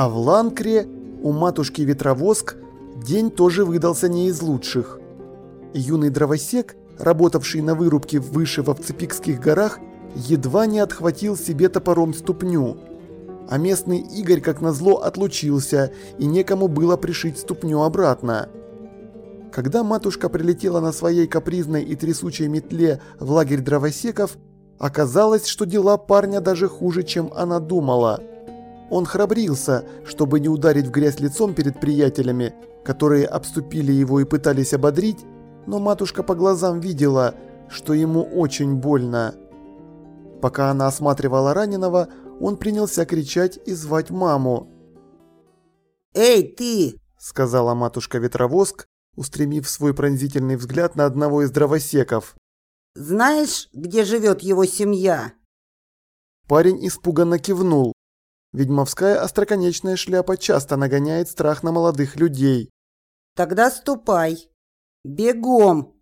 А в Ланкре у матушки Ветровоск день тоже выдался не из лучших. Юный дровосек, работавший на вырубке выше в Овцепикских горах, едва не отхватил себе топором ступню. А местный Игорь, как назло, отлучился, и некому было пришить ступню обратно. Когда матушка прилетела на своей капризной и трясучей метле в лагерь дровосеков, оказалось, что дела парня даже хуже, чем она думала. Он храбрился, чтобы не ударить в грязь лицом перед приятелями, которые обступили его и пытались ободрить, но матушка по глазам видела, что ему очень больно. Пока она осматривала раненого, он принялся кричать и звать маму. «Эй, ты!» – сказала матушка Ветровоск, устремив свой пронзительный взгляд на одного из дровосеков. «Знаешь, где живет его семья?» Парень испуганно кивнул. Ведьмовская остроконечная шляпа часто нагоняет страх на молодых людей. «Тогда ступай. Бегом.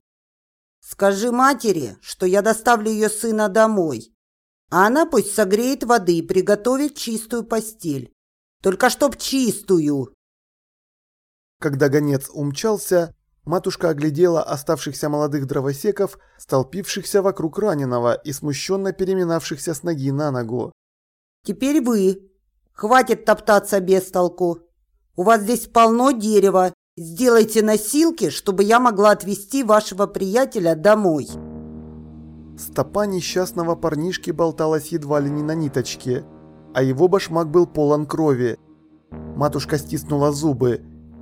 Скажи матери, что я доставлю ее сына домой. А она пусть согреет воды и приготовит чистую постель. Только чтоб чистую. Когда гонец умчался, матушка оглядела оставшихся молодых дровосеков, столпившихся вокруг раненого и смущенно переминавшихся с ноги на ногу. «Теперь вы. Хватит топтаться без толку. У вас здесь полно дерева. Сделайте носилки, чтобы я могла отвезти вашего приятеля домой». Стопа несчастного парнишки болталась едва ли не на ниточке, а его башмак был полон крови. Матушка стиснула зубы.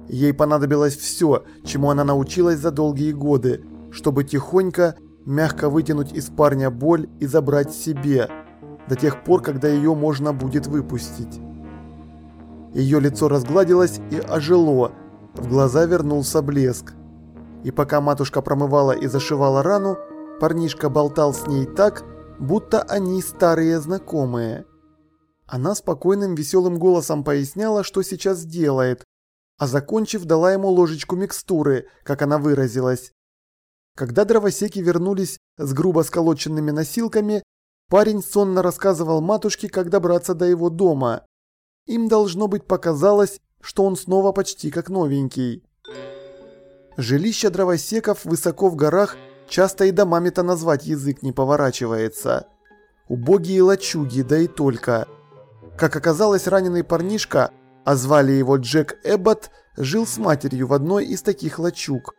Ей понадобилось все, чему она научилась за долгие годы, чтобы тихонько, мягко вытянуть из парня боль и забрать себе, до тех пор, когда ее можно будет выпустить. Ее лицо разгладилось и ожило, в глаза вернулся блеск. И пока матушка промывала и зашивала рану, Парнишка болтал с ней так, будто они старые знакомые. Она спокойным веселым голосом поясняла, что сейчас делает, а закончив, дала ему ложечку микстуры, как она выразилась. Когда дровосеки вернулись с грубо сколоченными носилками, парень сонно рассказывал матушке, как добраться до его дома. Им должно быть показалось, что он снова почти как новенький. Жилища дровосеков высоко в горах Часто и домами-то назвать язык не поворачивается. Убогие лачуги, да и только. Как оказалось, раненый парнишка, а звали его Джек Эббот, жил с матерью в одной из таких лачуг.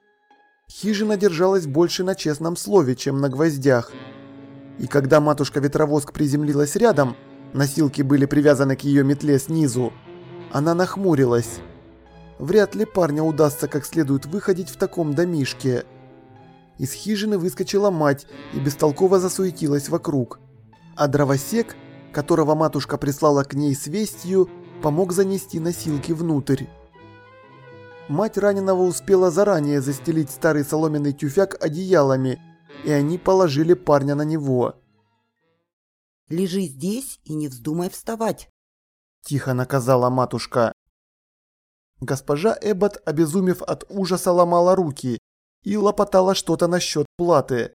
Хижина держалась больше на честном слове, чем на гвоздях. И когда матушка-ветровозк приземлилась рядом, носилки были привязаны к ее метле снизу, она нахмурилась. Вряд ли парня удастся как следует выходить в таком домишке. Из хижины выскочила мать и бестолково засуетилась вокруг. А дровосек, которого матушка прислала к ней с вестью, помог занести носилки внутрь. Мать раненого успела заранее застелить старый соломенный тюфяк одеялами, и они положили парня на него. «Лежи здесь и не вздумай вставать», – тихо наказала матушка. Госпожа Эббот, обезумев от ужаса, ломала руки и лопотала что-то насчет платы.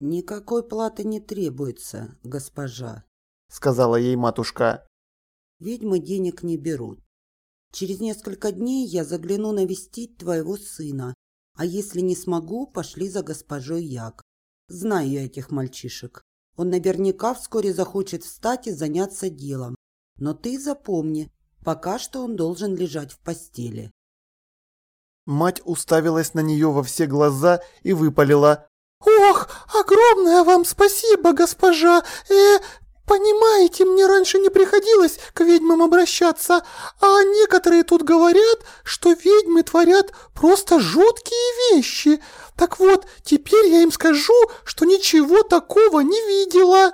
«Никакой платы не требуется, госпожа», — сказала ей матушка. «Ведьмы денег не берут. Через несколько дней я загляну навестить твоего сына, а если не смогу, пошли за госпожой Як. Знаю я этих мальчишек. Он наверняка вскоре захочет встать и заняться делом. Но ты запомни, пока что он должен лежать в постели. Мать уставилась на нее во все глаза и выпалила. «Ох, огромное вам спасибо, госпожа! Э, понимаете, мне раньше не приходилось к ведьмам обращаться, а некоторые тут говорят, что ведьмы творят просто жуткие вещи. Так вот, теперь я им скажу, что ничего такого не видела».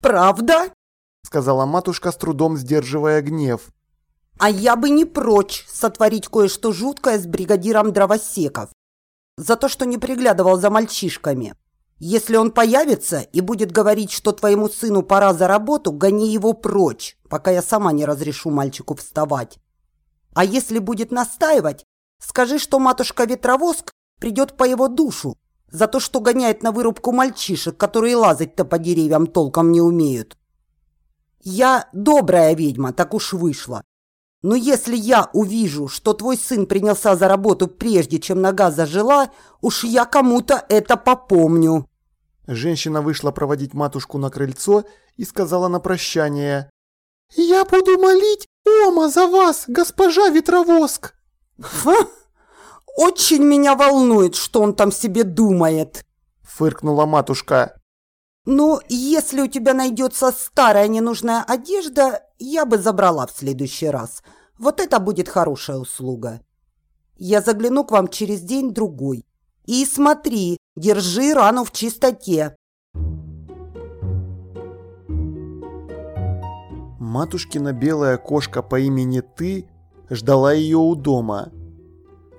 «Правда?» — сказала матушка, с трудом сдерживая гнев. А я бы не прочь сотворить кое-что жуткое с бригадиром дровосеков. За то, что не приглядывал за мальчишками. Если он появится и будет говорить, что твоему сыну пора за работу, гони его прочь, пока я сама не разрешу мальчику вставать. А если будет настаивать, Скажи, что матушка Ветровоск придет по его душу за то, что гоняет на вырубку мальчишек, которые лазать-то по деревьям толком не умеют. Я добрая ведьма, так уж вышло. Но если я увижу, что твой сын принялся за работу прежде, чем нога зажила, уж я кому-то это попомню». Женщина вышла проводить матушку на крыльцо и сказала на прощание. «Я буду молить Ома за вас, госпожа Ветровоск!» Ха! «Очень меня волнует, что он там себе думает!» Фыркнула матушка. «Ну, если у тебя найдется старая ненужная одежда, я бы забрала в следующий раз. Вот это будет хорошая услуга. Я загляну к вам через день-другой. И смотри, держи рану в чистоте». Матушкина белая кошка по имени Ты ждала ее у дома.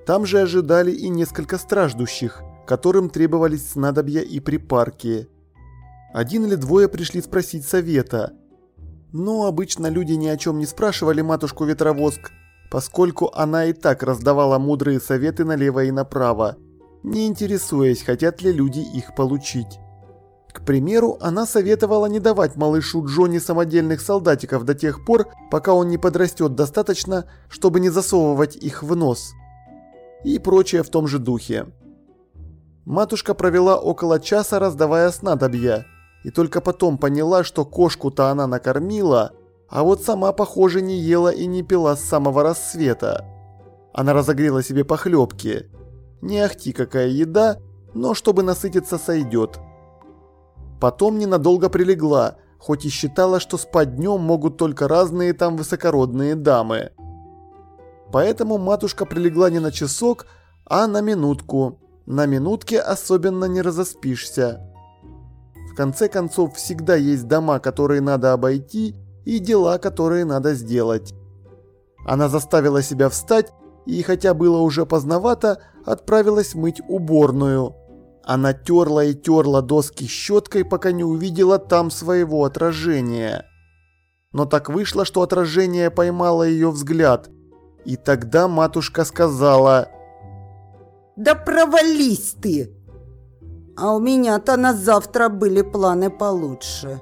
Там же ожидали и несколько страждущих, которым требовались снадобья и припарки. Один или двое пришли спросить совета. Но обычно люди ни о чем не спрашивали матушку Ветровоск, поскольку она и так раздавала мудрые советы налево и направо, не интересуясь, хотят ли люди их получить. К примеру, она советовала не давать малышу Джонни самодельных солдатиков до тех пор, пока он не подрастет достаточно, чтобы не засовывать их в нос. И прочее в том же духе. Матушка провела около часа, раздавая снадобья, и только потом поняла, что кошку-то она накормила, а вот сама, похоже, не ела и не пила с самого рассвета. Она разогрела себе похлебки. Не ахти какая еда, но чтобы насытиться сойдет. Потом ненадолго прилегла, хоть и считала, что спать днем могут только разные там высокородные дамы. Поэтому матушка прилегла не на часок, а на минутку. На минутке особенно не разоспишься. В конце концов, всегда есть дома, которые надо обойти, и дела, которые надо сделать. Она заставила себя встать и, хотя было уже поздновато, отправилась мыть уборную. Она терла и терла доски щеткой, пока не увидела там своего отражения. Но так вышло, что отражение поймало ее взгляд. И тогда матушка сказала «Да провались ты!» А у меня-то на завтра были планы получше.